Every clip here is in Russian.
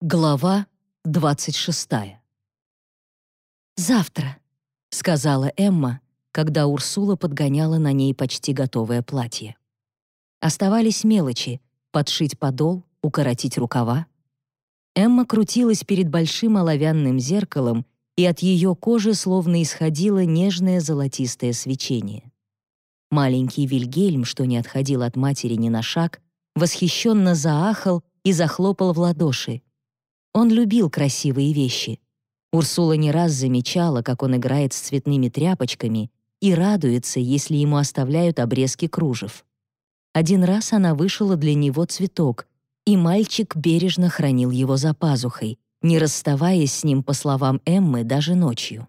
Глава 26. «Завтра», — сказала Эмма, когда Урсула подгоняла на ней почти готовое платье. Оставались мелочи — подшить подол, укоротить рукава. Эмма крутилась перед большим оловянным зеркалом, и от ее кожи словно исходило нежное золотистое свечение. Маленький Вильгельм, что не отходил от матери ни на шаг, восхищенно заахал и захлопал в ладоши — он любил красивые вещи. Урсула не раз замечала, как он играет с цветными тряпочками и радуется, если ему оставляют обрезки кружев. Один раз она вышила для него цветок, и мальчик бережно хранил его за пазухой, не расставаясь с ним, по словам Эммы, даже ночью.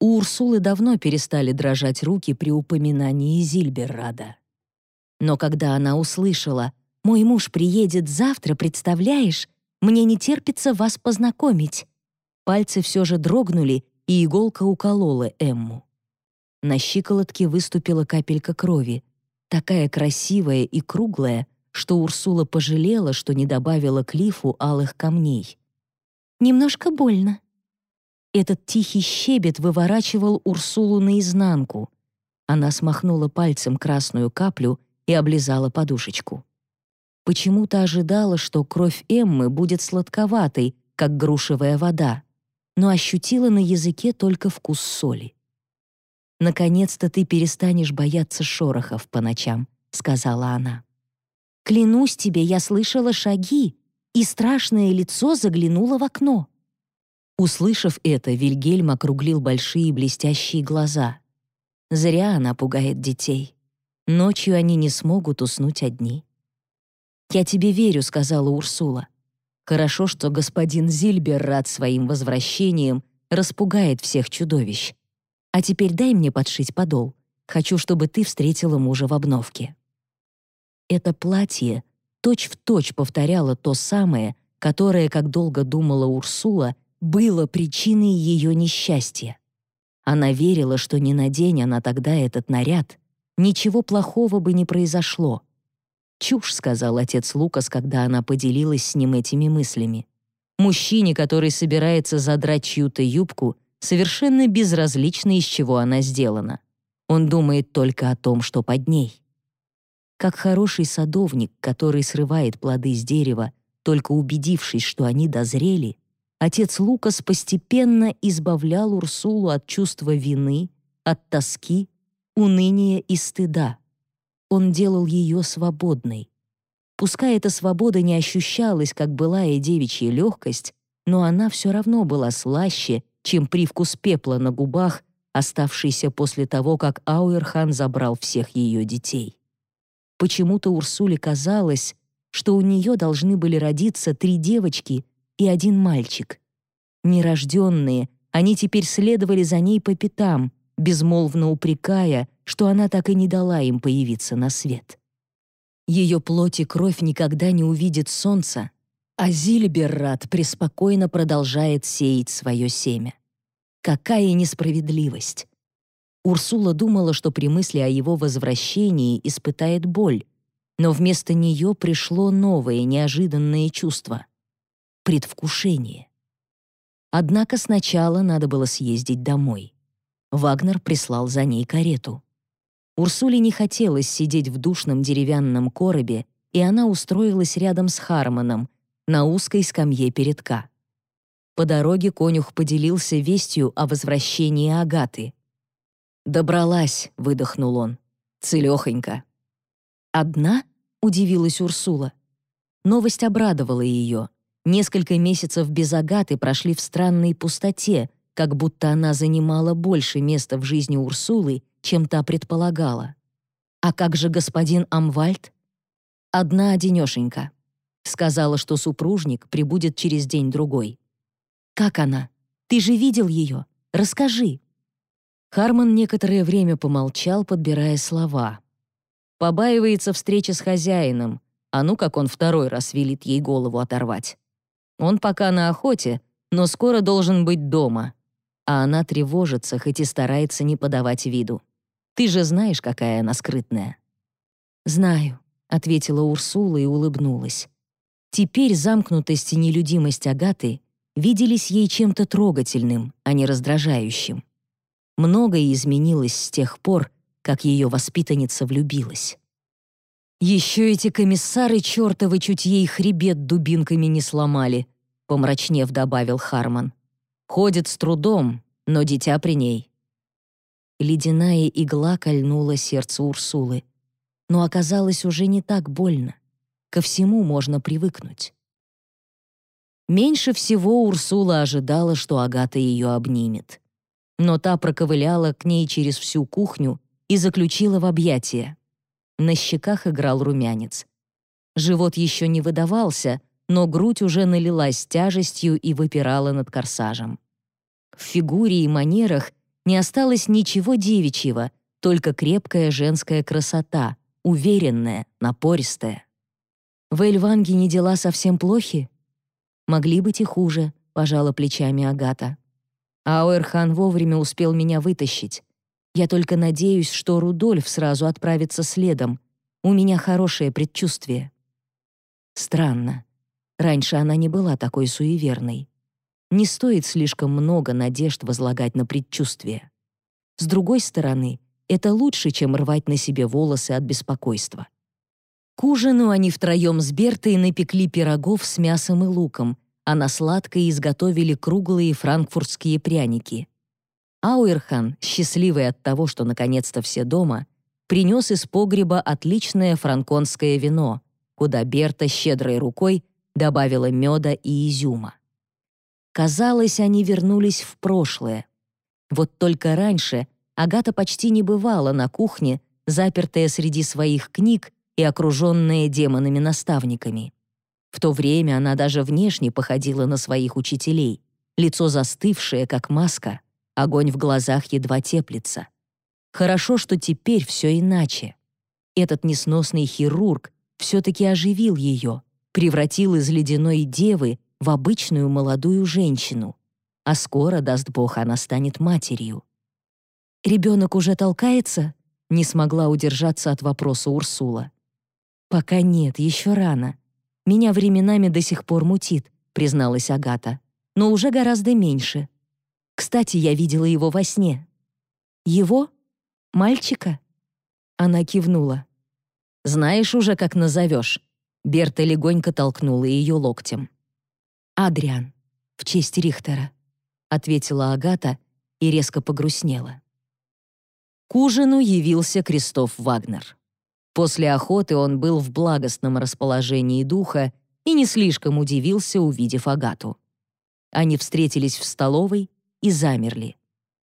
У Урсулы давно перестали дрожать руки при упоминании Зильберрада. Но когда она услышала «Мой муж приедет завтра, представляешь?», мне не терпится вас познакомить». Пальцы все же дрогнули, и иголка уколола Эмму. На щиколотке выступила капелька крови, такая красивая и круглая, что Урсула пожалела, что не добавила к лифу алых камней. «Немножко больно». Этот тихий щебет выворачивал Урсулу наизнанку. Она смахнула пальцем красную каплю и облизала подушечку. Почему-то ожидала, что кровь Эммы будет сладковатой, как грушевая вода, но ощутила на языке только вкус соли. «Наконец-то ты перестанешь бояться шорохов по ночам», — сказала она. «Клянусь тебе, я слышала шаги, и страшное лицо заглянуло в окно». Услышав это, Вильгельм округлил большие блестящие глаза. Зря она пугает детей. Ночью они не смогут уснуть одни. «Я тебе верю», — сказала Урсула. «Хорошо, что господин Зильбер рад своим возвращением, распугает всех чудовищ. А теперь дай мне подшить подол. Хочу, чтобы ты встретила мужа в обновке». Это платье точь-в-точь точь повторяло то самое, которое, как долго думала Урсула, было причиной ее несчастья. Она верила, что не надень она тогда этот наряд, ничего плохого бы не произошло — «Чушь», — сказал отец Лукас, когда она поделилась с ним этими мыслями. Мужчине, который собирается задрать чью-то юбку, совершенно безразлично, из чего она сделана. Он думает только о том, что под ней. Как хороший садовник, который срывает плоды с дерева, только убедившись, что они дозрели, отец Лукас постепенно избавлял Урсулу от чувства вины, от тоски, уныния и стыда он делал ее свободной. Пускай эта свобода не ощущалась, как былая девичья легкость, но она все равно была слаще, чем привкус пепла на губах, оставшийся после того, как Ауэрхан забрал всех ее детей. Почему-то Урсуле казалось, что у нее должны были родиться три девочки и один мальчик. Нерожденные, они теперь следовали за ней по пятам, безмолвно упрекая, что она так и не дала им появиться на свет. Ее плоть и кровь никогда не увидит солнца, а Зильберрат преспокойно продолжает сеять свое семя. Какая несправедливость! Урсула думала, что при мысли о его возвращении испытает боль, но вместо нее пришло новое, неожиданное чувство — предвкушение. Однако сначала надо было съездить домой. Вагнер прислал за ней карету. Урсуле не хотелось сидеть в душном деревянном коробе, и она устроилась рядом с Хармоном на узкой скамье передка. По дороге конюх поделился вестью о возвращении Агаты. «Добралась», — выдохнул он. «Целёхонько». «Одна?» — удивилась Урсула. Новость обрадовала ее. Несколько месяцев без Агаты прошли в странной пустоте, как будто она занимала больше места в жизни Урсулы, чем та предполагала. «А как же господин Амвальд?» «Одна одинешенька. Сказала, что супружник прибудет через день-другой». «Как она? Ты же видел ее? Расскажи». Харман некоторое время помолчал, подбирая слова. Побаивается встречи с хозяином, а ну как он второй раз велит ей голову оторвать. Он пока на охоте, но скоро должен быть дома. А она тревожится, хоть и старается не подавать виду. Ты же знаешь, какая она скрытная». «Знаю», — ответила Урсула и улыбнулась. Теперь замкнутость и нелюдимость Агаты виделись ей чем-то трогательным, а не раздражающим. Многое изменилось с тех пор, как ее воспитанница влюбилась. «Еще эти комиссары чертовы чуть ей хребет дубинками не сломали», помрачнев добавил Харман. «Ходит с трудом, но дитя при ней». Ледяная игла кольнула сердце Урсулы, но оказалось уже не так больно. Ко всему можно привыкнуть. Меньше всего Урсула ожидала, что Агата ее обнимет. Но та проковыляла к ней через всю кухню и заключила в объятия. На щеках играл румянец. Живот еще не выдавался, но грудь уже налилась тяжестью и выпирала над корсажем. В фигуре и манерах не осталось ничего девичьего, только крепкая женская красота, уверенная, напористая. В Эльвангене дела совсем плохи? Могли быть и хуже, пожала плечами Агата. Ауэрхан вовремя успел меня вытащить. Я только надеюсь, что Рудольф сразу отправится следом. У меня хорошее предчувствие. Странно. Раньше она не была такой суеверной. Не стоит слишком много надежд возлагать на предчувствие. С другой стороны, это лучше, чем рвать на себе волосы от беспокойства. К ужину они втроем с Бертой напекли пирогов с мясом и луком, а на сладкое изготовили круглые франкфуртские пряники. Ауэрхан, счастливый от того, что наконец-то все дома, принес из погреба отличное франконское вино, куда Берта щедрой рукой добавила меда и изюма. Казалось, они вернулись в прошлое. Вот только раньше Агата почти не бывала на кухне, запертая среди своих книг и окруженная демонами-наставниками. В то время она даже внешне походила на своих учителей, лицо застывшее, как маска, огонь в глазах едва теплится. Хорошо, что теперь все иначе. Этот несносный хирург все-таки оживил ее, превратил из ледяной девы в обычную молодую женщину. А скоро, даст Бог, она станет матерью. «Ребенок уже толкается?» — не смогла удержаться от вопроса Урсула. «Пока нет, еще рано. Меня временами до сих пор мутит», — призналась Агата. «Но уже гораздо меньше. Кстати, я видела его во сне». «Его? Мальчика?» Она кивнула. «Знаешь уже, как назовешь?» Берта легонько толкнула ее локтем. «Адриан, в честь Рихтера», — ответила Агата и резко погрустнела. К ужину явился Кристоф Вагнер. После охоты он был в благостном расположении духа и не слишком удивился, увидев Агату. Они встретились в столовой и замерли.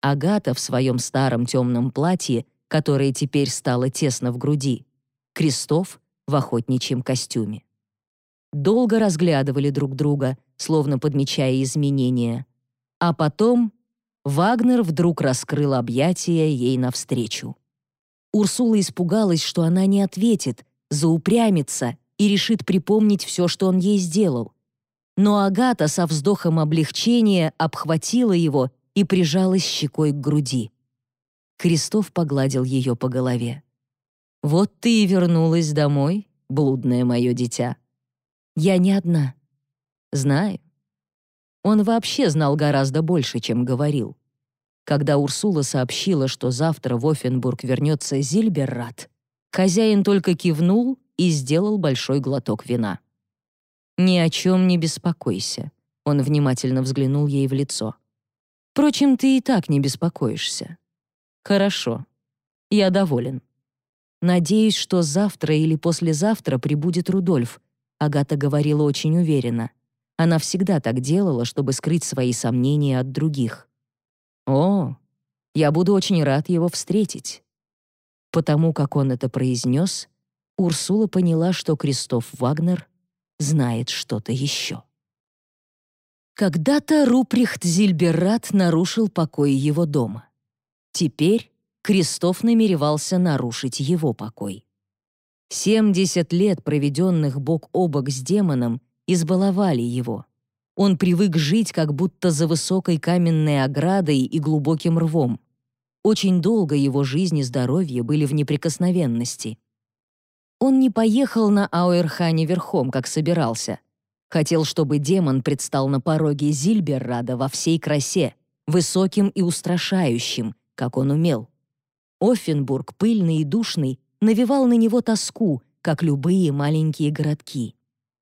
Агата в своем старом темном платье, которое теперь стало тесно в груди, Крестов в охотничьем костюме. Долго разглядывали друг друга, словно подмечая изменения. А потом Вагнер вдруг раскрыл объятия ей навстречу. Урсула испугалась, что она не ответит, заупрямится и решит припомнить все, что он ей сделал. Но Агата со вздохом облегчения обхватила его и прижалась щекой к груди. Крестов погладил ее по голове. «Вот ты и вернулась домой, блудное мое дитя. Я не одна. Знаю». Он вообще знал гораздо больше, чем говорил. Когда Урсула сообщила, что завтра в Оффенбург вернется Зильберрат, хозяин только кивнул и сделал большой глоток вина. «Ни о чем не беспокойся», — он внимательно взглянул ей в лицо. «Впрочем, ты и так не беспокоишься». «Хорошо. Я доволен. Надеюсь, что завтра или послезавтра прибудет Рудольф», — Агата говорила очень уверенно. Она всегда так делала, чтобы скрыть свои сомнения от других. «О, я буду очень рад его встретить». Потому как он это произнес, Урсула поняла, что Кристоф Вагнер знает что-то еще. Когда-то Руприхт Зильберрат нарушил покой его дома. Теперь Кристоф намеревался нарушить его покой. 70 лет, проведенных бок о бок с демоном, избаловали его. Он привык жить как будто за высокой каменной оградой и глубоким рвом. Очень долго его жизнь и здоровье были в неприкосновенности. Он не поехал на Ауэрхане верхом, как собирался, Хотел, чтобы демон предстал на пороге Зильберрада во всей красе, высоким и устрашающим, как он умел. Оффенбург, пыльный и душный, навевал на него тоску, как любые маленькие городки.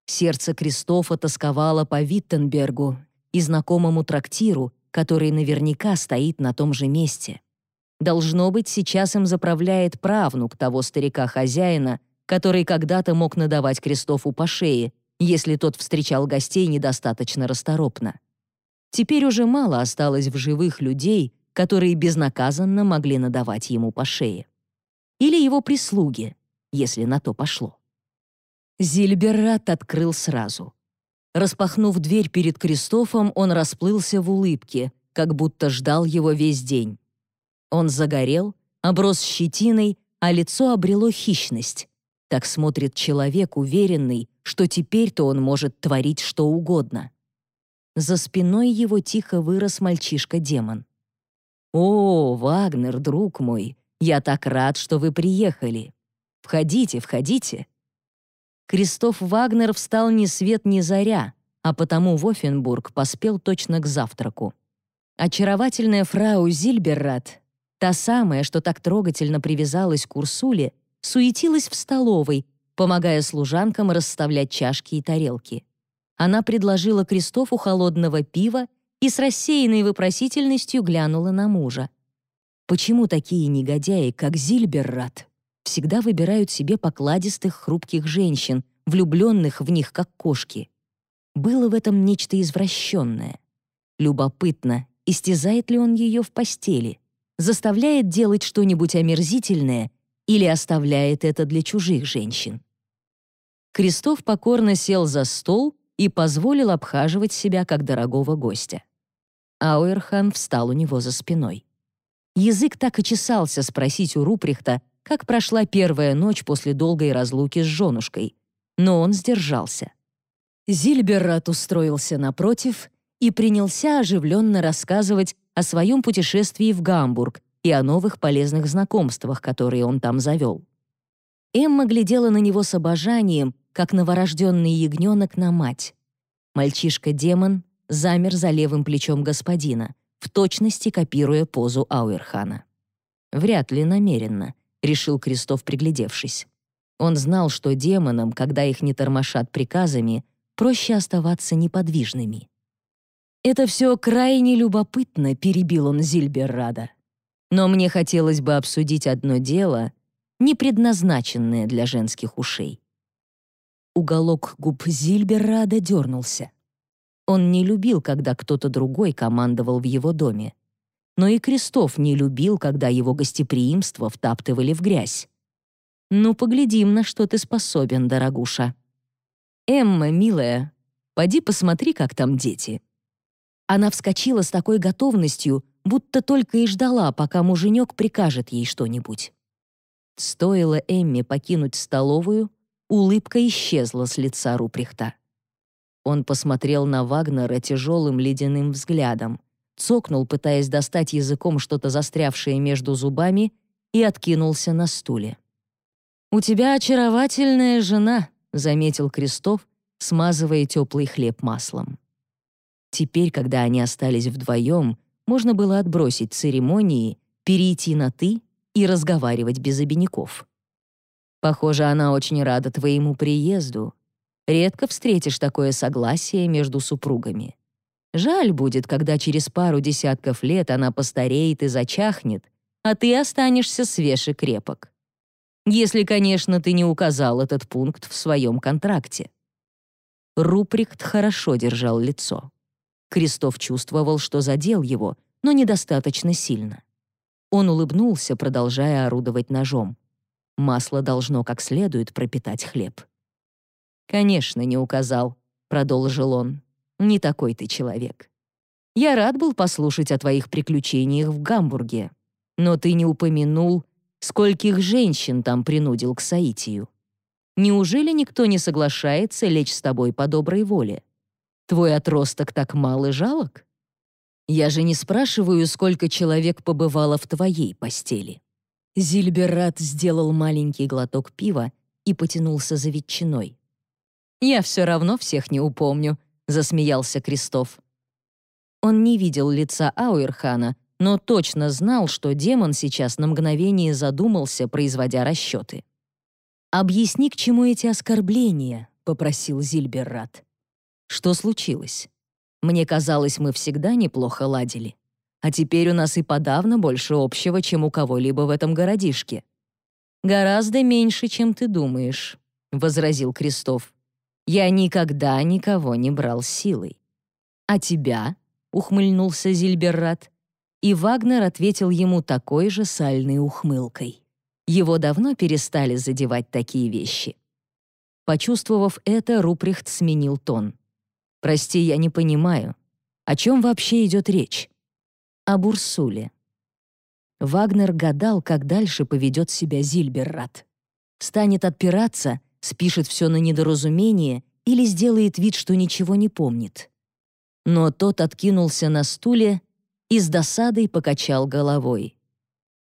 Сердце Кристофа тосковало по Виттенбергу и знакомому трактиру, который наверняка стоит на том же месте. Должно быть, сейчас им заправляет правнук того старика-хозяина, который когда-то мог надавать Кристофу по шее, если тот встречал гостей недостаточно расторопно. Теперь уже мало осталось в живых людей, которые безнаказанно могли надавать ему по шее. Или его прислуги, если на то пошло. Зильберрат открыл сразу. Распахнув дверь перед Кристофом, он расплылся в улыбке, как будто ждал его весь день. Он загорел, оброс щетиной, а лицо обрело хищность. Так смотрит человек, уверенный, что теперь-то он может творить что угодно. За спиной его тихо вырос мальчишка-демон. «О, Вагнер, друг мой, я так рад, что вы приехали. Входите, входите». Кристоф Вагнер встал ни свет ни заря, а потому в Оффенбург поспел точно к завтраку. Очаровательная фрау Зильберрат Та самая, что так трогательно привязалась к Урсуле, суетилась в столовой, помогая служанкам расставлять чашки и тарелки. Она предложила Кристофу холодного пива и с рассеянной вопросительностью глянула на мужа. Почему такие негодяи, как Зильберрат, всегда выбирают себе покладистых хрупких женщин, влюбленных в них как кошки? Было в этом нечто извращенное. Любопытно, истязает ли он ее в постели? заставляет делать что-нибудь омерзительное или оставляет это для чужих женщин. Крестов покорно сел за стол и позволил обхаживать себя как дорогого гостя. Ауэрхан встал у него за спиной. Язык так и чесался спросить у Руприхта, как прошла первая ночь после долгой разлуки с женушкой, но он сдержался. Зильберрат устроился напротив и принялся оживленно рассказывать о своем путешествии в Гамбург и о новых полезных знакомствах, которые он там завел. Эмма глядела на него с обожанием, как новорожденный ягненок на мать. Мальчишка-демон замер за левым плечом господина, в точности копируя позу Ауэрхана. «Вряд ли намеренно», — решил Крестов, приглядевшись. Он знал, что демонам, когда их не тормошат приказами, проще оставаться неподвижными. «Это все крайне любопытно», — перебил он Зильберрада. «Но мне хотелось бы обсудить одно дело, не предназначенное для женских ушей». Уголок губ Зильберрада дернулся. Он не любил, когда кто-то другой командовал в его доме. Но и Крестов не любил, когда его гостеприимство втаптывали в грязь. «Ну, поглядим, на что ты способен, дорогуша». «Эмма, милая, поди посмотри, как там дети», она вскочила с такой готовностью, будто только и ждала, пока муженек прикажет ей что-нибудь. Стоило Эмме покинуть столовую, улыбка исчезла с лица Руприхта. Он посмотрел на Вагнера тяжелым ледяным взглядом, цокнул, пытаясь достать языком что-то застрявшее между зубами, и откинулся на стуле. «У тебя очаровательная жена», — заметил Крестов, смазывая теплый хлеб маслом. Теперь, когда они остались вдвоем, можно было отбросить церемонии, перейти на «ты» и разговаривать без обиняков. «Похоже, она очень рада твоему приезду. Редко встретишь такое согласие между супругами. Жаль будет, когда через пару десятков лет она постареет и зачахнет, а ты останешься свеж и крепок. Если, конечно, ты не указал этот пункт в своем контракте». Руприхт хорошо держал лицо. Крестов чувствовал, что задел его, но недостаточно сильно. Он улыбнулся, продолжая орудовать ножом. Масло должно как следует пропитать хлеб. «Конечно, не указал», — продолжил он. «Не такой ты человек. Я рад был послушать о твоих приключениях в Гамбурге, но ты не упомянул, скольких женщин там принудил к Саитию. Неужели никто не соглашается лечь с тобой по доброй воле?» Твой отросток так мал и жалок? Я же не спрашиваю, сколько человек побывало в твоей постели». Зильберат сделал маленький глоток пива и потянулся за ветчиной. «Я все равно всех не упомню», — засмеялся Крестов. Он не видел лица Ауэрхана, но точно знал, что демон сейчас на мгновение задумался, производя расчеты. «Объясни, к чему эти оскорбления», — попросил Зильберрат. «Что случилось? Мне казалось, мы всегда неплохо ладили. А теперь у нас и подавно больше общего, чем у кого-либо в этом городишке». «Гораздо меньше, чем ты думаешь», — возразил Крестов. «Я никогда никого не брал силой». «А тебя?» — ухмыльнулся Зильберрат и Вагнер ответил ему такой же сальной ухмылкой. Его давно перестали задевать такие вещи. Почувствовав это, Руприхт сменил тон. «Прости, я не понимаю. О чем вообще идет речь?» «Об Урсуле». Вагнер гадал, как дальше поведет себя Зильберрат. Станет отпираться, спишет все на недоразумение или сделает вид, что ничего не помнит. Но тот откинулся на стуле и с досадой покачал головой.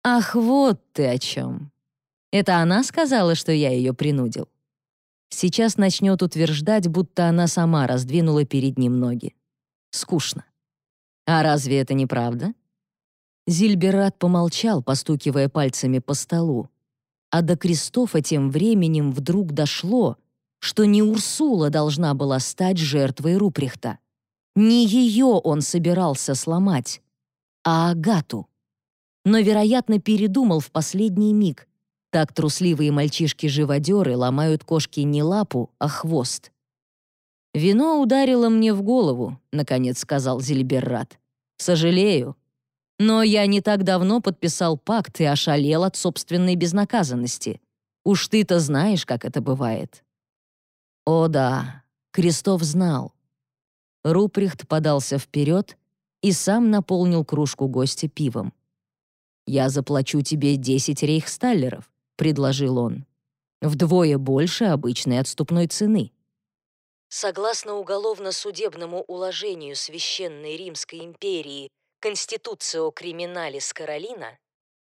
«Ах, вот ты о чем! Это она сказала, что я ее принудил?» Сейчас начнет утверждать, будто она сама раздвинула перед ним ноги. Скучно. А разве это не правда? Зильберат помолчал, постукивая пальцами по столу. А до Кристофа тем временем вдруг дошло, что не Урсула должна была стать жертвой Руприхта. Не ее он собирался сломать, а Агату. Но, вероятно, передумал в последний миг. Так трусливые мальчишки-живодеры ломают кошки не лапу, а хвост. «Вино ударило мне в голову», — наконец сказал Зельберрат. «Сожалею. Но я не так давно подписал пакт и ошалел от собственной безнаказанности. Уж ты-то знаешь, как это бывает». О да, Крестов знал. Руприхт подался вперед и сам наполнил кружку гостя пивом. «Я заплачу тебе 10 рейхсталлеров», — предложил он. «Вдвое больше обычной отступной цены». Согласно уголовно-судебному уложению Священной Римской империи «Конституцио криминалис Каролина»,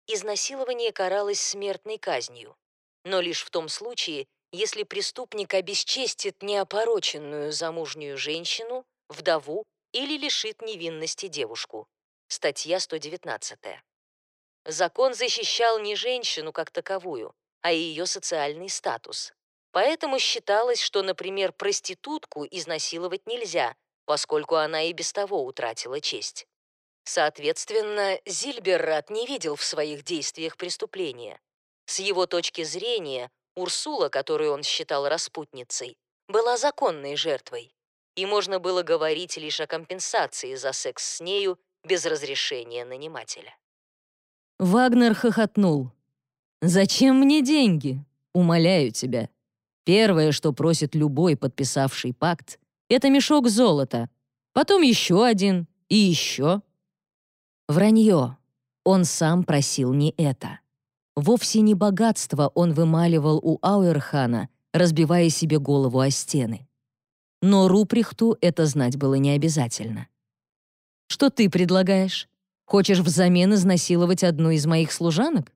изнасилование каралось смертной казнью, но лишь в том случае, если преступник обесчестит неопороченную замужнюю женщину, вдову или лишит невинности девушку. Статья 119. Закон защищал не женщину как таковую, а ее социальный статус. Поэтому считалось, что, например, проститутку изнасиловать нельзя, поскольку она и без того утратила честь. Соответственно, Зильберрат не видел в своих действиях преступления. С его точки зрения, Урсула, которую он считал распутницей, была законной жертвой и можно было говорить лишь о компенсации за секс с нею без разрешения нанимателя. Вагнер хохотнул. «Зачем мне деньги? Умоляю тебя. Первое, что просит любой подписавший пакт, это мешок золота, потом еще один и еще». Вранье. Он сам просил не это. Вовсе не богатство он вымаливал у Ауэрхана, разбивая себе голову о стены. Но Руприхту это знать было не обязательно. «Что ты предлагаешь? Хочешь взамен изнасиловать одну из моих служанок?»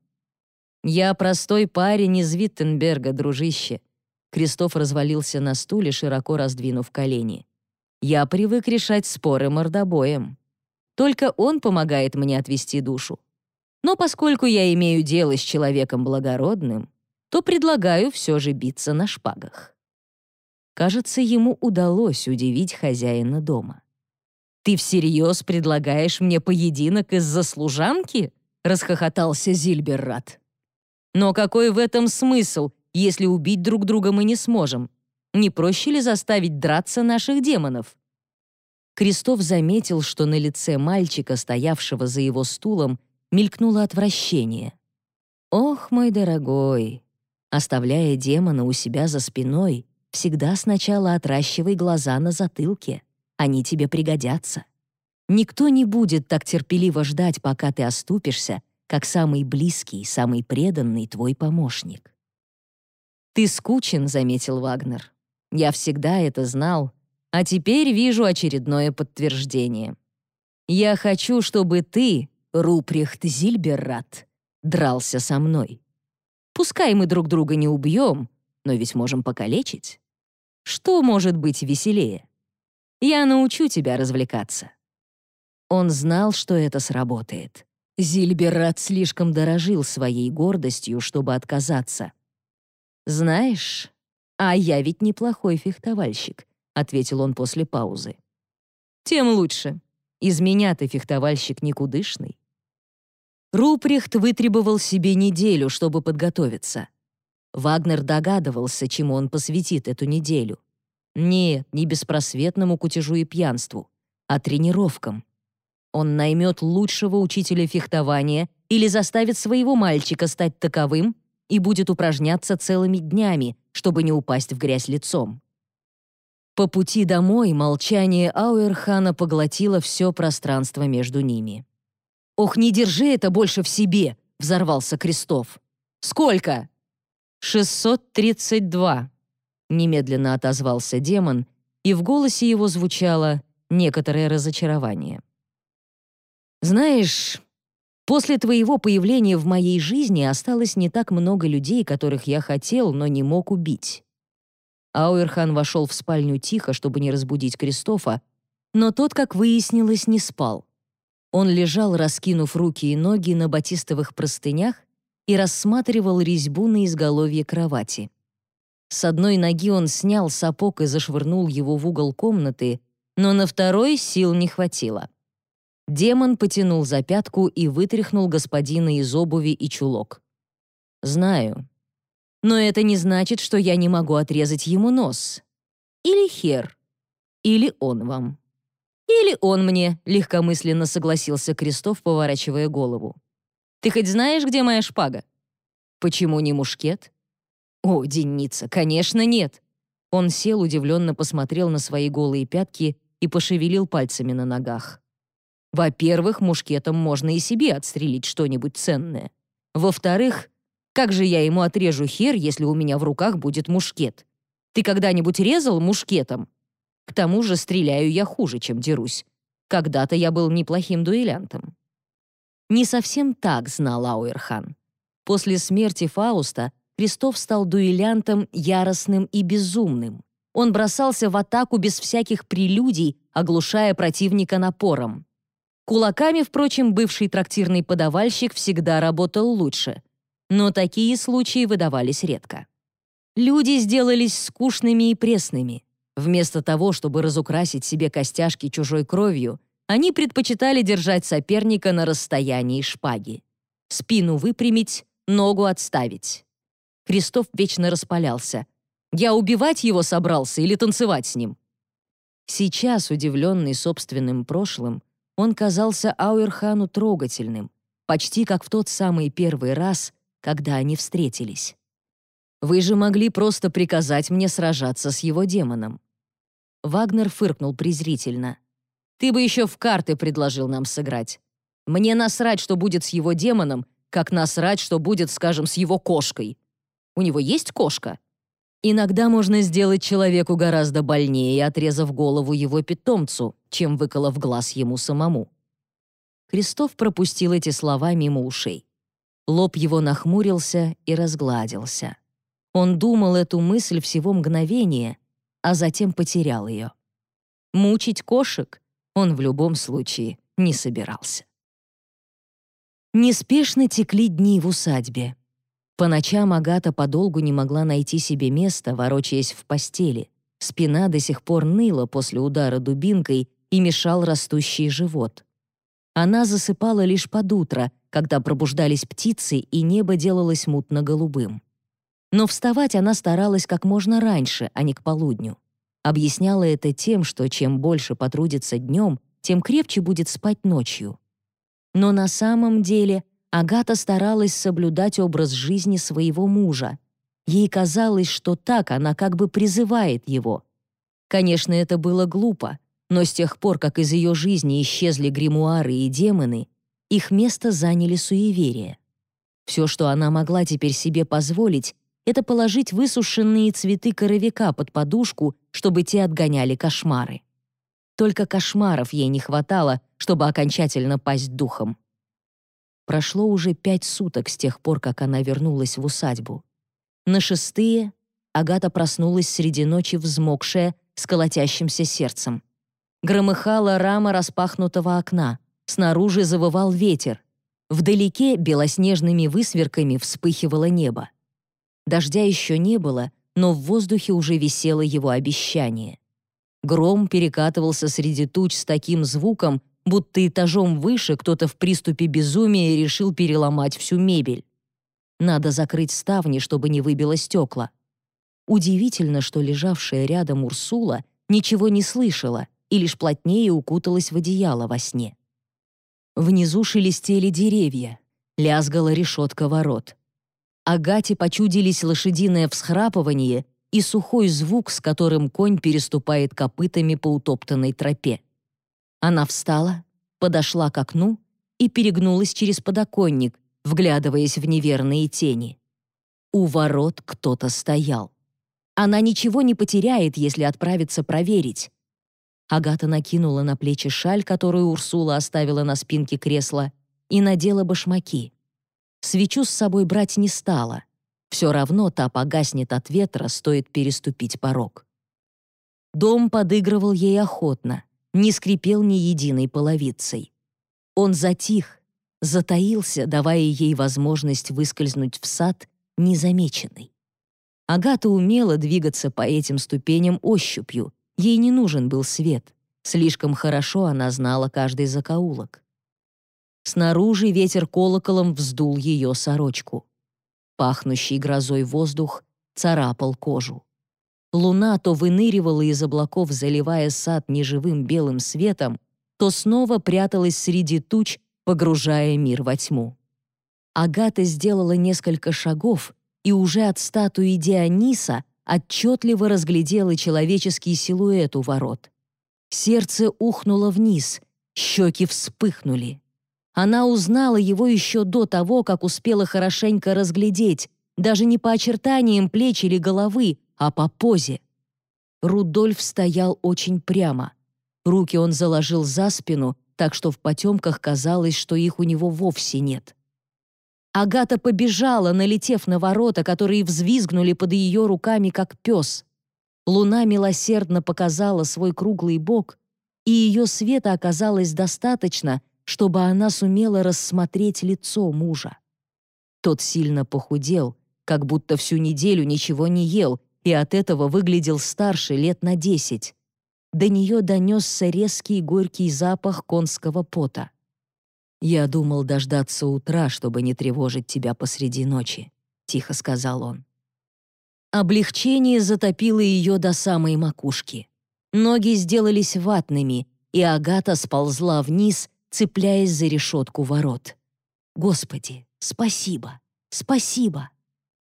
«Я простой парень из Виттенберга, дружище». Кристоф развалился на стуле, широко раздвинув колени. «Я привык решать споры мордобоем. Только он помогает мне отвести душу. Но поскольку я имею дело с человеком благородным, то предлагаю все же биться на шпагах». Кажется, ему удалось удивить хозяина дома. «Ты всерьез предлагаешь мне поединок из-за служанки?» — расхохотался Зильберрат. «Но какой в этом смысл, если убить друг друга мы не сможем? Не проще ли заставить драться наших демонов?» Крестов заметил, что на лице мальчика, стоявшего за его стулом, мелькнуло отвращение. «Ох, мой дорогой!» Оставляя демона у себя за спиной, всегда сначала отращивай глаза на затылке. Они тебе пригодятся. Никто не будет так терпеливо ждать, пока ты оступишься, как самый близкий, самый преданный твой помощник. «Ты скучен», — заметил Вагнер. «Я всегда это знал, а теперь вижу очередное подтверждение. Я хочу, чтобы ты, Руприхт Зильберрат, дрался со мной. Пускай мы друг друга не убьем, но ведь можем покалечить. Что может быть веселее? Я научу тебя развлекаться». Он знал, что это сработает. Зильберрат слишком дорожил своей гордостью, чтобы отказаться. «Знаешь, а я ведь неплохой фехтовальщик», — ответил он после паузы. «Тем лучше. Из меня ты фехтовальщик никудышный». Руприхт вытребовал себе неделю, чтобы подготовиться. Вагнер догадывался, чему он посвятит эту неделю. Нет, не беспросветному кутежу и пьянству, а тренировкам. Он наймет лучшего учителя фехтования или заставит своего мальчика стать таковым и будет упражняться целыми днями, чтобы не упасть в грязь лицом. По пути домой молчание Ауэрхана поглотило все пространство между ними. «Ох, не держи это больше в себе!» — взорвался Крестов. «Сколько?» «632», — немедленно отозвался демон, и в голосе его звучало некоторое разочарование. «Знаешь, после твоего появления в моей жизни осталось не так много людей, которых я хотел, но не мог убить». Ауэрхан вошел в спальню тихо, чтобы не разбудить Кристофа, но тот, как выяснилось, не спал. Он лежал, раскинув руки и ноги на батистовых простынях и рассматривал резьбу на изголовье кровати. С одной ноги он снял сапог и зашвырнул его в угол комнаты, но на второй сил не хватило. Демон потянул за пятку и вытряхнул господина из обуви и чулок. «Знаю. Но это не значит, что я не могу отрезать ему нос. Или хер. Или он вам». «Или он мне», — легкомысленно согласился Крестов, поворачивая голову. «Ты хоть знаешь, где моя шпага?» «Почему не мушкет?» «О, Деница, конечно, нет!» Он сел, удивленно посмотрел на свои голые пятки и пошевелил пальцами на ногах. «Во-первых, мушкетом можно и себе отстрелить что-нибудь ценное. Во-вторых, как же я ему отрежу хер, если у меня в руках будет мушкет? Ты когда-нибудь резал мушкетом?» К тому же стреляю я хуже, чем дерусь. Когда-то я был неплохим дуэлянтом. Не совсем так знал Ауэрхан. После смерти Фауста Крестов стал дуэлянтом яростным и безумным. Он бросался в атаку без всяких прелюдий, оглушая противника напором. Кулаками, впрочем, бывший трактирный подавальщик всегда работал лучше. Но такие случаи выдавались редко. Люди сделались скучными и пресными. Вместо того, чтобы разукрасить себе костяшки чужой кровью, они предпочитали держать соперника на расстоянии шпаги. Спину выпрямить, ногу отставить. Крестов вечно распалялся. Я убивать его собрался или танцевать с ним? Сейчас, удивленный собственным прошлым, он казался Ауэрхану трогательным, почти как в тот самый первый раз, когда они встретились. Вы же могли просто приказать мне сражаться с его демоном. Вагнер фыркнул презрительно. «Ты бы еще в карты предложил нам сыграть. Мне насрать, что будет с его демоном, как насрать, что будет, скажем, с его кошкой. У него есть кошка?» Иногда можно сделать человеку гораздо больнее, отрезав голову его питомцу, чем выколов глаз ему самому. Крестов пропустил эти слова мимо ушей. Лоб его нахмурился и разгладился. Он думал эту мысль всего мгновения, а затем потерял ее. Мучить кошек он в любом случае не собирался. Неспешно текли дни в усадьбе. По ночам Агата подолгу не могла найти себе места, ворочаясь в постели. Спина до сих пор ныла после удара дубинкой и мешал растущий живот. Она засыпала лишь под утро, когда пробуждались птицы, и небо делалось мутно-голубым. Но вставать она старалась как можно раньше, а не к полудню. Объясняла это тем, что чем больше потрудится днем, тем крепче будет спать ночью. Но на самом деле Агата старалась соблюдать образ жизни своего мужа. Ей казалось, что так она как бы призывает его. Конечно, это было глупо, но с тех пор, как из ее жизни исчезли гримуары и демоны, их место заняли суеверия. Все, что она могла теперь себе позволить, это положить высушенные цветы коровика под подушку, чтобы те отгоняли кошмары. Только кошмаров ей не хватало, чтобы окончательно пасть духом. Прошло уже пять суток с тех пор, как она вернулась в усадьбу. На шестые Агата проснулась среди ночи взмокшая, с колотящимся сердцем. Громыхала рама распахнутого окна. Снаружи завывал ветер. Вдалеке белоснежными высверками вспыхивало небо. Дождя еще не было, но в воздухе уже висело его обещание. Гром перекатывался среди туч с таким звуком, будто этажом выше кто-то в приступе безумия решил переломать всю мебель. Надо закрыть ставни, чтобы не выбило стекла. Удивительно, что лежавшая рядом Урсула ничего не слышала и лишь плотнее укуталась в одеяло во сне. Внизу шелестели деревья, лязгала решетка ворот. Агате почудились лошадиное всхрапывание и сухой звук, с которым конь переступает копытами по утоптанной тропе. Она встала, подошла к окну и перегнулась через подоконник, вглядываясь в неверные тени. У ворот кто-то стоял. Она ничего не потеряет, если отправиться проверить. Агата накинула на плечи шаль, которую Урсула оставила на спинке кресла, и надела башмаки. Свечу с собой брать не стала. Все равно та погаснет от ветра, стоит переступить порог. Дом подыгрывал ей охотно, не скрипел ни единой половицей. Он затих, затаился, давая ей возможность выскользнуть в сад незамеченной. Агата умела двигаться по этим ступеням ощупью, ей не нужен был свет. Слишком хорошо она знала каждый закоулок. Снаружи ветер колоколом вздул ее сорочку. Пахнущий грозой воздух царапал кожу. Луна то выныривала из облаков, заливая сад неживым белым светом, то снова пряталась среди туч, погружая мир во тьму. Агата сделала несколько шагов и уже от статуи Диониса отчетливо разглядела человеческий силуэт у ворот. Сердце ухнуло вниз, щеки вспыхнули. Она узнала его еще до того, как успела хорошенько разглядеть, даже не по очертаниям плеч или головы, а по позе. Рудольф стоял очень прямо. Руки он заложил за спину, так что в потемках казалось, что их у него вовсе нет. Агата побежала, налетев на ворота, которые взвизгнули под ее руками, как пес. Луна милосердно показала свой круглый бок, и ее света оказалось достаточно — чтобы она сумела рассмотреть лицо мужа. Тот сильно похудел, как будто всю неделю ничего не ел, и от этого выглядел старше лет на десять. До нее донесся резкий горький запах конского пота. «Я думал дождаться утра, чтобы не тревожить тебя посреди ночи», — тихо сказал он. Облегчение затопило ее до самой макушки. Ноги сделались ватными, и Агата сползла вниз, цепляясь за решетку ворот. «Господи, спасибо! Спасибо!»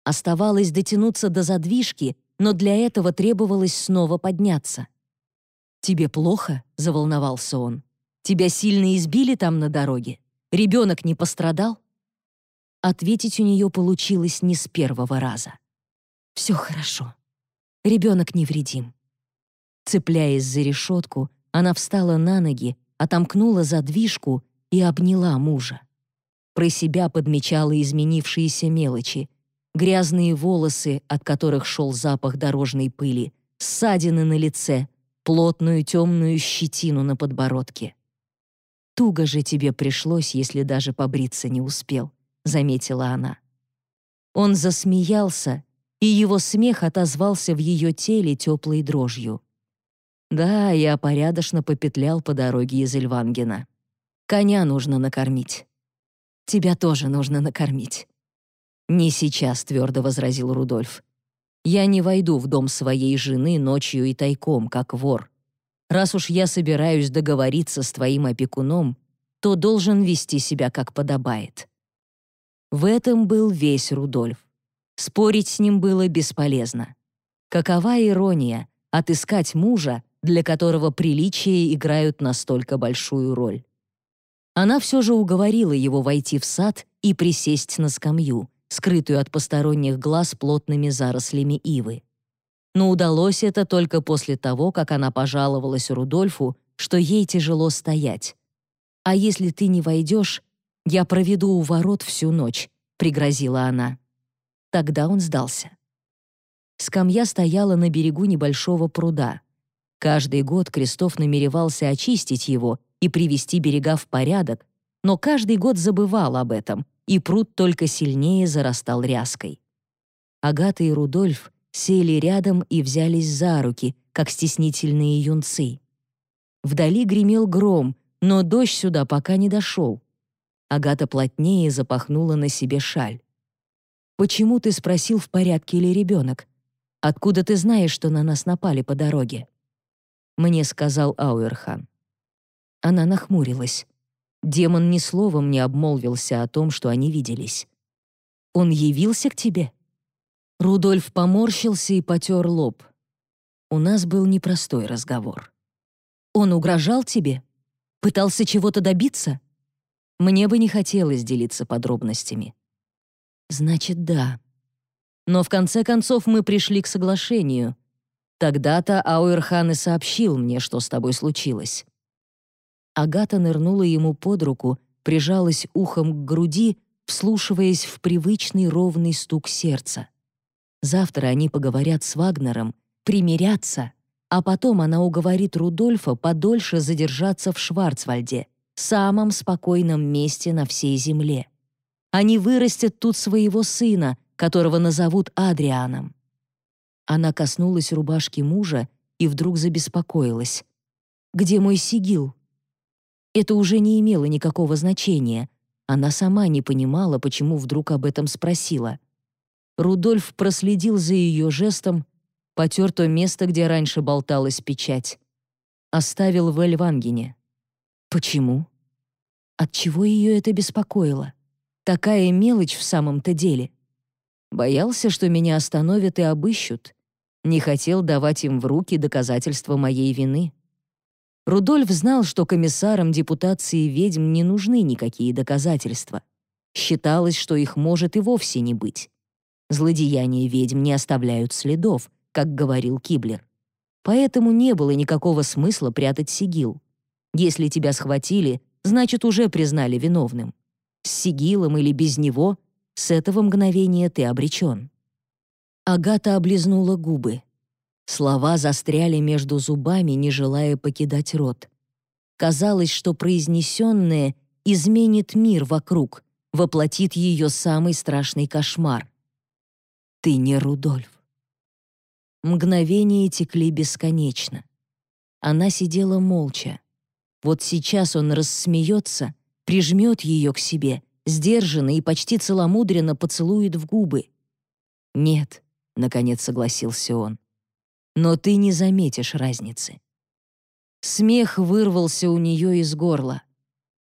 Оставалось дотянуться до задвижки, но для этого требовалось снова подняться. «Тебе плохо?» — заволновался он. «Тебя сильно избили там на дороге? Ребенок не пострадал?» Ответить у нее получилось не с первого раза. «Все хорошо. Ребенок невредим». Цепляясь за решетку, она встала на ноги отомкнула задвижку и обняла мужа. Про себя подмечала изменившиеся мелочи. Грязные волосы, от которых шел запах дорожной пыли, ссадины на лице, плотную темную щетину на подбородке. «Туго же тебе пришлось, если даже побриться не успел», — заметила она. Он засмеялся, и его смех отозвался в ее теле теплой дрожью. Да, я порядочно попетлял по дороге из Эльвангена. Коня нужно накормить. Тебя тоже нужно накормить. «Не сейчас», — твердо возразил Рудольф. «Я не войду в дом своей жены ночью и тайком, как вор. Раз уж я собираюсь договориться с твоим опекуном, то должен вести себя как подобает». В этом был весь Рудольф. Спорить с ним было бесполезно. Какова ирония — отыскать мужа, для которого приличия играют настолько большую роль. Она все же уговорила его войти в сад и присесть на скамью, скрытую от посторонних глаз плотными зарослями ивы. Но удалось это только после того, как она пожаловалась Рудольфу, что ей тяжело стоять. «А если ты не войдешь, я проведу у ворот всю ночь», — пригрозила она. Тогда он сдался. Скамья стояла на берегу небольшого пруда. Каждый год Крестов намеревался очистить его и привести берега в порядок, но каждый год забывал об этом, и пруд только сильнее зарастал ряской. Агата и Рудольф сели рядом и взялись за руки, как стеснительные юнцы. Вдали гремел гром, но дождь сюда пока не дошел. Агата плотнее запахнула на себе шаль. «Почему ты спросил, в порядке ли ребенок? Откуда ты знаешь, что на нас напали по дороге?» Мне сказал Ауэрхан. Она нахмурилась. Демон ни словом не обмолвился о том, что они виделись. «Он явился к тебе?» Рудольф поморщился и потер лоб. У нас был непростой разговор. «Он угрожал тебе? Пытался чего-то добиться?» Мне бы не хотелось делиться подробностями. Значит, да. Но в конце концов мы пришли к соглашению. Тогда-то Ауэрхан и сообщил мне, что с тобой случилось. Агата нырнула ему под руку, прижалась ухом к груди, вслушиваясь в привычный ровный стук сердца. Завтра они поговорят с Вагнером, примирятся, а потом она уговорит Рудольфа подольше задержаться в Шварцвальде, самом спокойном месте на всей земле. Они вырастят тут своего сына, которого назовут Адрианом. Она коснулась рубашки мужа и вдруг забеспокоилась. «Где мой сигил?» Это уже не имело никакого значения. Она сама не понимала, почему вдруг об этом спросила. Рудольф проследил за ее жестом, потер то место, где раньше болталась печать. Оставил в Эльвангене. Почему? Отчего ее это беспокоило? Такая мелочь в самом-то деле. Боялся, что меня остановят и обыщут. Не хотел давать им в руки доказательства моей вины. Рудольф знал, что комиссарам депутации ведьм не нужны никакие доказательства. Считалось, что их может и вовсе не быть. Злодеяния ведьм не оставляют следов, как говорил Киблер. Поэтому не было никакого смысла прятать сигил. Если тебя схватили, значит, уже признали виновным. С сигилом или без него с этого мгновения ты обречен. Агата облизнула губы. Слова застряли между зубами, не желая покидать рот. Казалось, что произнесенное изменит мир вокруг, воплотит ее самый страшный кошмар. «Ты не Рудольф». Мгновения текли бесконечно. Она сидела молча. Вот сейчас он рассмеется, прижмет ее к себе, сдержанно и почти целомудренно поцелует в губы. «Нет», — наконец согласился он, — «но ты не заметишь разницы». Смех вырвался у нее из горла.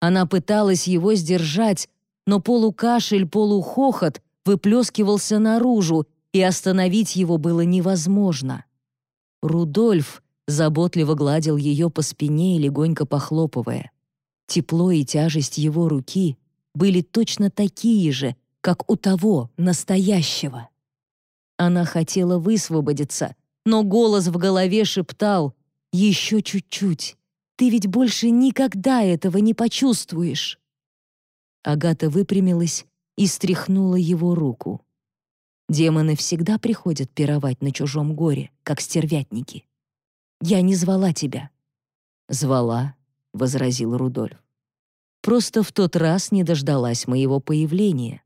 Она пыталась его сдержать, но полукашель, полухохот выплескивался наружу, и остановить его было невозможно. Рудольф заботливо гладил ее по спине и легонько похлопывая. Тепло и тяжесть его руки были точно такие же, как у того, настоящего. Она хотела высвободиться, но голос в голове шептал «Еще чуть-чуть, ты ведь больше никогда этого не почувствуешь». Агата выпрямилась и стряхнула его руку. Демоны всегда приходят пировать на чужом горе, как стервятники. Я не звала тебя». «Звала», — возразил Рудольф. «Просто в тот раз не дождалась моего появления.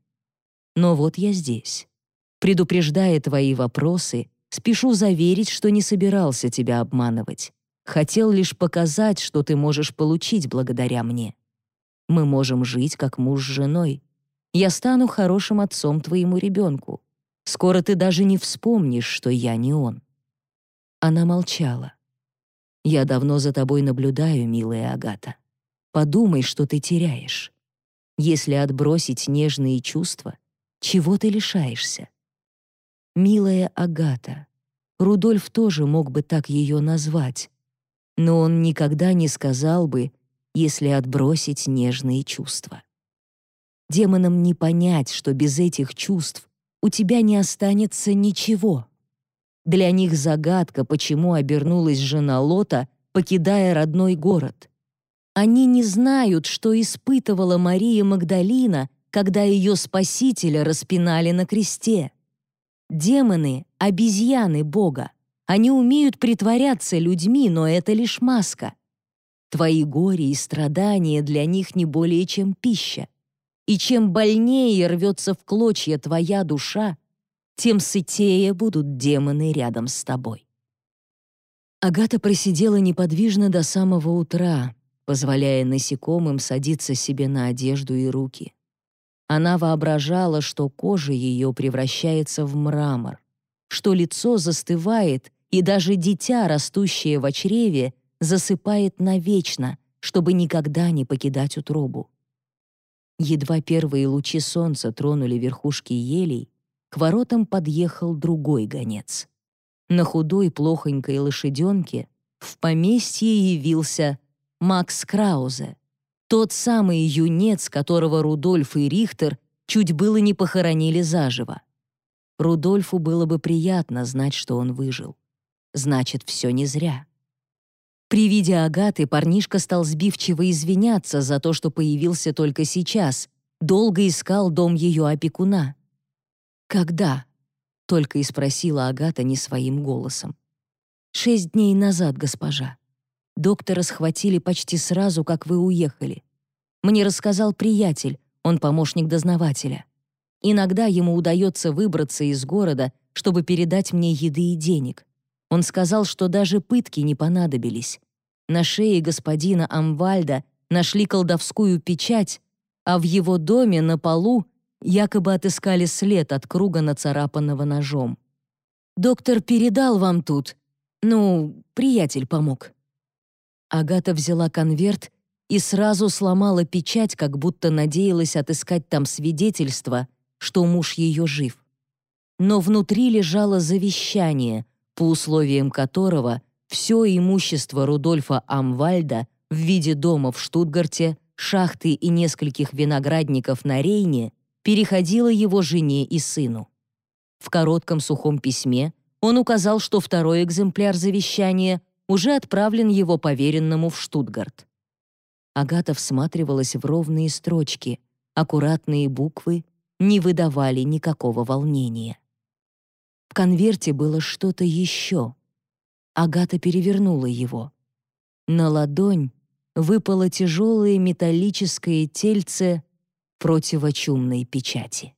Но вот я здесь. Предупреждая твои вопросы, спешу заверить, что не собирался тебя обманывать. Хотел лишь показать, что ты можешь получить благодаря мне. Мы можем жить как муж с женой. Я стану хорошим отцом твоему ребенку. Скоро ты даже не вспомнишь, что я не он». Она молчала. Я давно за тобой наблюдаю, милая Агата. Подумай, что ты теряешь. Если отбросить нежные чувства, чего ты лишаешься? Милая Агата. Рудольф тоже мог бы так ее назвать, но он никогда не сказал бы, если отбросить нежные чувства. Демонам не понять, что без этих чувств у тебя не останется ничего. Для них загадка, почему обернулась жена Лота, покидая родной город. Они не знают, что испытывала Мария Магдалина, когда ее спасителя распинали на кресте. Демоны — обезьяны Бога. Они умеют притворяться людьми, но это лишь маска. Твои горе и страдания для них не более чем пища. И чем больнее рвется в клочья твоя душа, тем сытее будут демоны рядом с тобой. Агата просидела неподвижно до самого утра, позволяя насекомым садиться себе на одежду и руки. Она воображала, что кожа ее превращается в мрамор, что лицо застывает, и даже дитя, растущее в чреве, засыпает навечно, чтобы никогда не покидать утробу. Едва первые лучи солнца тронули верхушки елей, к воротам подъехал другой гонец. На худой плохонькой лошаденке в поместье явился Макс Краузе, тот самый юнец, которого Рудольф и Рихтер чуть было не похоронили заживо. Рудольфу было бы приятно знать, что он выжил. Значит, все не зря. При виде Агаты парнишка стал сбивчиво извиняться за то, что появился только сейчас, долго искал дом ее опекуна. «Когда?» — только и спросила Агата не своим голосом. «Шесть дней назад, госпожа. Доктора схватили почти сразу, как вы уехали. Мне рассказал приятель, он помощник дознавателя. Иногда ему удается выбраться из города, чтобы передать мне еды и денег. Он сказал, что даже пытки не понадобились. На шее господина Амвальда нашли колдовскую печать, а в его доме на полу якобы отыскали след от круга, нацарапанного ножом. «Доктор передал вам тут. Ну, приятель помог». Агата взяла конверт и сразу сломала печать, как будто надеялась отыскать там свидетельство, что муж ее жив. Но внутри лежало завещание, по условиям которого все имущество Рудольфа Амвальда в виде дома в Штутгарте, шахты и нескольких виноградников на Рейне переходило его жене и сыну. В коротком сухом письме он указал, что второй экземпляр завещания уже отправлен его поверенному в Штутгарт. Агата всматривалась в ровные строчки, аккуратные буквы не выдавали никакого волнения. Конверте было что-то еще. Агата перевернула его. На ладонь выпало тяжелое металлическое тельце противочумной печати.